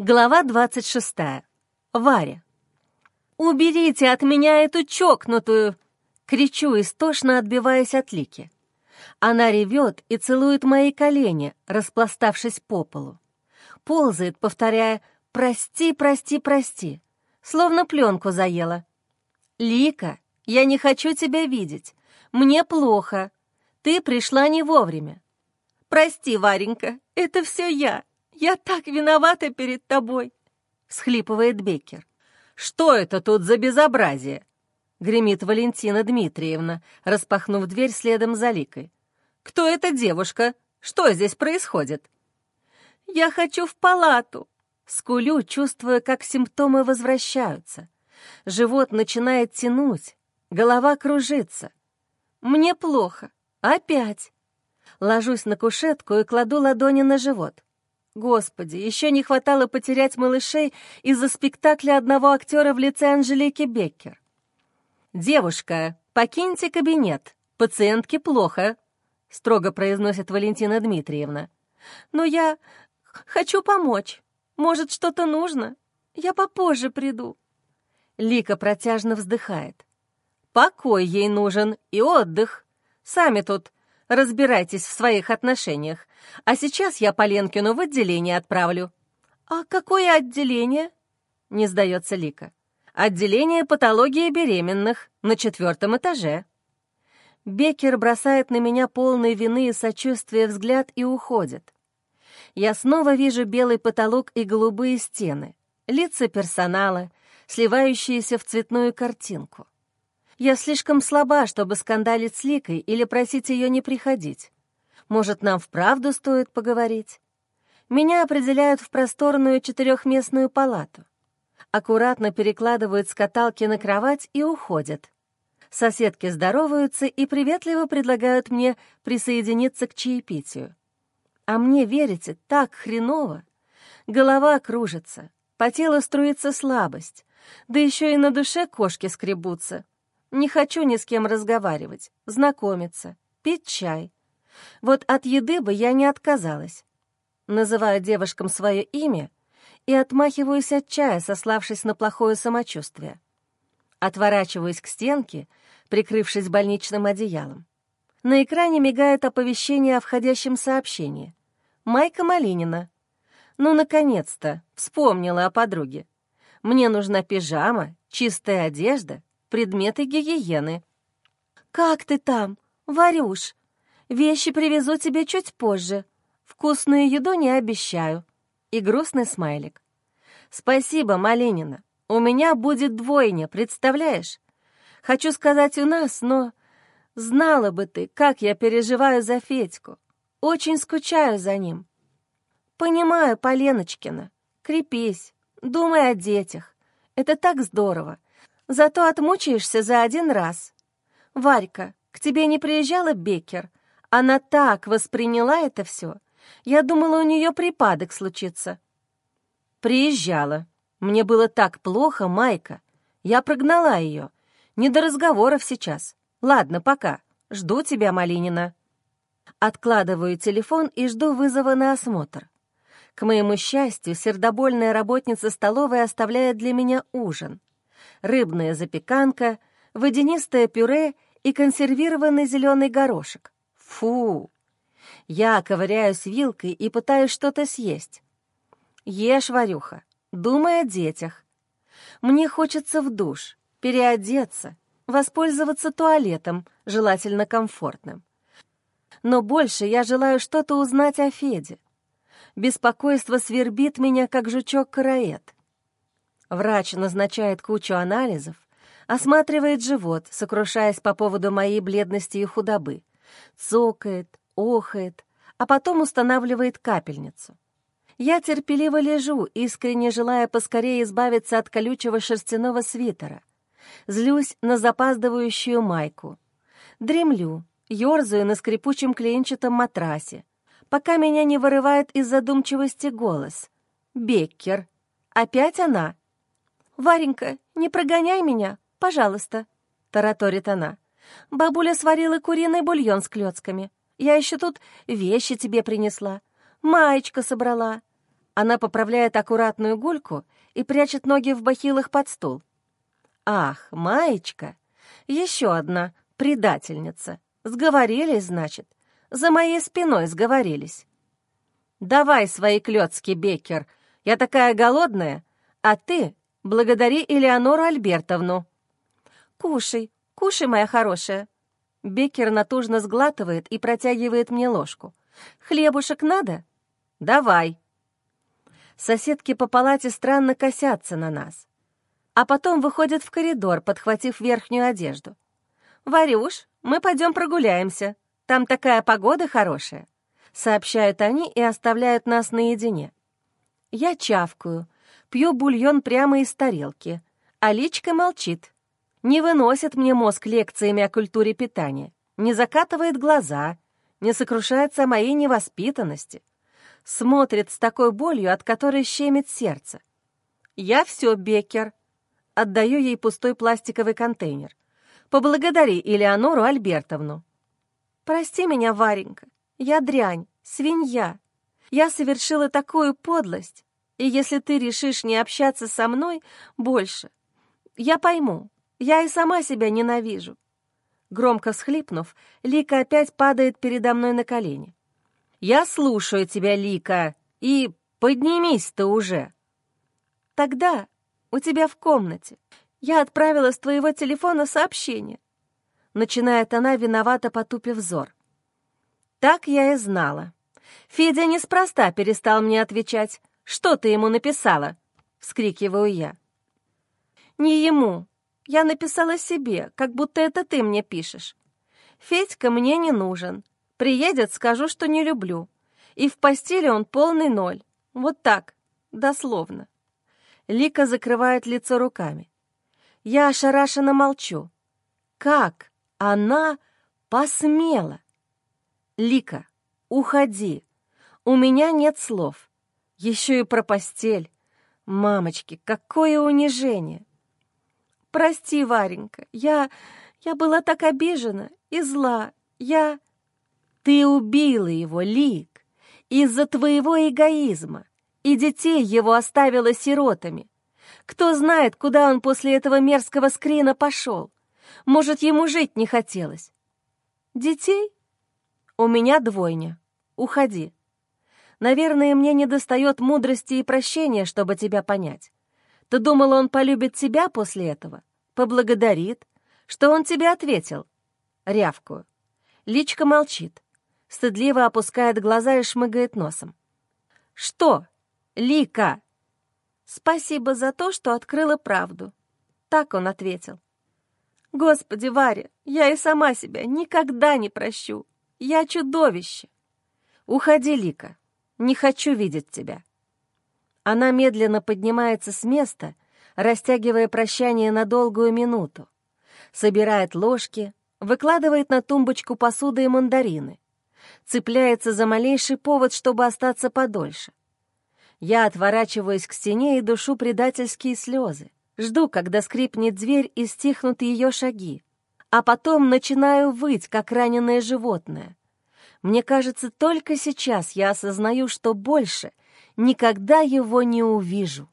Глава 26. Варя. «Уберите от меня эту чокнутую!» Кричу, истошно отбиваясь от Лики. Она ревет и целует мои колени, распластавшись по полу. Ползает, повторяя «прости, прости, прости», словно пленку заела. «Лика, я не хочу тебя видеть. Мне плохо. Ты пришла не вовремя». «Прости, Варенька, это все я. «Я так виновата перед тобой!» — всхлипывает Беккер. «Что это тут за безобразие?» — гремит Валентина Дмитриевна, распахнув дверь следом за Ликой. «Кто эта девушка? Что здесь происходит?» «Я хочу в палату!» Скулю, чувствуя, как симптомы возвращаются. Живот начинает тянуть, голова кружится. Мне плохо. Опять. Ложусь на кушетку и кладу ладони на живот. Господи, еще не хватало потерять малышей из-за спектакля одного актера в лице Анжелики Беккер. «Девушка, покиньте кабинет. Пациентке плохо», — строго произносит Валентина Дмитриевна. «Но я хочу помочь. Может, что-то нужно? Я попозже приду». Лика протяжно вздыхает. «Покой ей нужен и отдых. Сами тут разбирайтесь в своих отношениях. А сейчас я Поленкину в отделение отправлю». «А какое отделение?» — не сдается Лика. «Отделение патологии беременных на четвертом этаже». Беккер бросает на меня полный вины и сочувствия взгляд и уходит. Я снова вижу белый потолок и голубые стены, лица персонала, сливающиеся в цветную картинку. Я слишком слаба, чтобы скандалить с Ликой или просить ее не приходить. Может, нам вправду стоит поговорить? Меня определяют в просторную четырехместную палату. Аккуратно перекладывают с каталки на кровать и уходят. Соседки здороваются и приветливо предлагают мне присоединиться к чаепитию. А мне, верите, так хреново. Голова кружится, по телу струится слабость, да еще и на душе кошки скребутся. Не хочу ни с кем разговаривать, знакомиться, пить чай. Вот от еды бы я не отказалась. Называю девушкам свое имя и отмахиваюсь от чая, сославшись на плохое самочувствие. Отворачиваюсь к стенке, прикрывшись больничным одеялом. На экране мигает оповещение о входящем сообщении. Майка Малинина. Ну, наконец-то, вспомнила о подруге. Мне нужна пижама, чистая одежда, предметы гигиены. «Как ты там, Варюш?» Вещи привезу тебе чуть позже. Вкусную еду не обещаю». И грустный смайлик. «Спасибо, Малинина. У меня будет двойня, представляешь? Хочу сказать у нас, но... Знала бы ты, как я переживаю за Федьку. Очень скучаю за ним. Понимаю, Поленочкина. Крепись, думай о детях. Это так здорово. Зато отмучаешься за один раз. Варька, к тебе не приезжала Беккер? Она так восприняла это все. Я думала, у нее припадок случится. Приезжала. Мне было так плохо, Майка. Я прогнала ее. Не до разговоров сейчас. Ладно, пока. Жду тебя, Малинина. Откладываю телефон и жду вызова на осмотр. К моему счастью, сердобольная работница столовой оставляет для меня ужин. Рыбная запеканка, водянистое пюре и консервированный зеленый горошек. Фу! Я ковыряюсь вилкой и пытаюсь что-то съесть. Ешь, Варюха, думай о детях. Мне хочется в душ, переодеться, воспользоваться туалетом, желательно комфортным. Но больше я желаю что-то узнать о Феде. Беспокойство свербит меня, как жучок-караэт. Врач назначает кучу анализов, осматривает живот, сокрушаясь по поводу моей бледности и худобы цокает, охает, а потом устанавливает капельницу. Я терпеливо лежу, искренне желая поскорее избавиться от колючего шерстяного свитера. Злюсь на запаздывающую майку. Дремлю, ерзаю на скрипучем клеенчатом матрасе, пока меня не вырывает из задумчивости голос. «Беккер! Опять она?» «Варенька, не прогоняй меня, пожалуйста», — тараторит она. Бабуля сварила куриный бульон с клёцками. Я еще тут вещи тебе принесла. Маечка собрала. Она поправляет аккуратную гульку и прячет ноги в бахилах под стул. Ах, Маечка, еще одна предательница. Сговорились, значит. За моей спиной сговорились. Давай свои клёцки, Беккер. Я такая голодная, а ты благодари Элеонору Альбертовну. Кушай, кушай, моя хорошая. Беккер натужно сглатывает и протягивает мне ложку. Хлебушек надо? Давай. Соседки по палате странно косятся на нас а потом выходят в коридор, подхватив верхнюю одежду. «Варюш, мы пойдем прогуляемся. Там такая погода хорошая», — сообщают они и оставляют нас наедине. Я чавкаю, пью бульон прямо из тарелки, а личка молчит. Не выносит мне мозг лекциями о культуре питания, не закатывает глаза, не сокрушается о моей невоспитанности. Смотрит с такой болью, от которой щемит сердце. «Я все, Беккер», Отдаю ей пустой пластиковый контейнер. Поблагодари Элеонору Альбертовну. «Прости меня, Варенька, я дрянь, свинья. Я совершила такую подлость, и если ты решишь не общаться со мной больше, я пойму, я и сама себя ненавижу». Громко всхлипнув, Лика опять падает передо мной на колени. «Я слушаю тебя, Лика, и поднимись ты уже!» «Тогда у тебя в комнате. Я отправила с твоего телефона сообщение». Начинает она, виновато потупив взор. Так я и знала. Федя неспроста перестал мне отвечать. «Что ты ему написала?» — вскрикиваю я. «Не ему. Я написала себе, как будто это ты мне пишешь. Федька мне не нужен. Приедет, скажу, что не люблю. И в постели он полный ноль. Вот так, дословно. Лика закрывает лицо руками. Я ошарашенно молчу. Как она посмела? Лика, уходи. У меня нет слов. Еще и про постель. Мамочки, какое унижение. Прости, Варенька, я... я была так обижена и зла. Я... Ты убила его, Лик, из-за твоего эгоизма и детей его оставила сиротами. Кто знает, куда он после этого мерзкого скрина пошел. Может, ему жить не хотелось. Детей? У меня двойня. Уходи. Наверное, мне не достает мудрости и прощения, чтобы тебя понять. Ты думала, он полюбит тебя после этого? Поблагодарит? Что он тебе ответил? Рявкую. Личка молчит. Стыдливо опускает глаза и шмыгает носом. «Что?» Лика!» «Спасибо за то, что открыла правду», — так он ответил. «Господи, Варя, я и сама себя никогда не прощу. Я чудовище!» «Уходи, Лика, не хочу видеть тебя». Она медленно поднимается с места, растягивая прощание на долгую минуту. Собирает ложки, выкладывает на тумбочку посуды и мандарины. Цепляется за малейший повод, чтобы остаться подольше. Я отворачиваюсь к стене и душу предательские слезы. Жду, когда скрипнет дверь и стихнут ее шаги. А потом начинаю выть, как раненое животное. Мне кажется, только сейчас я осознаю, что больше никогда его не увижу.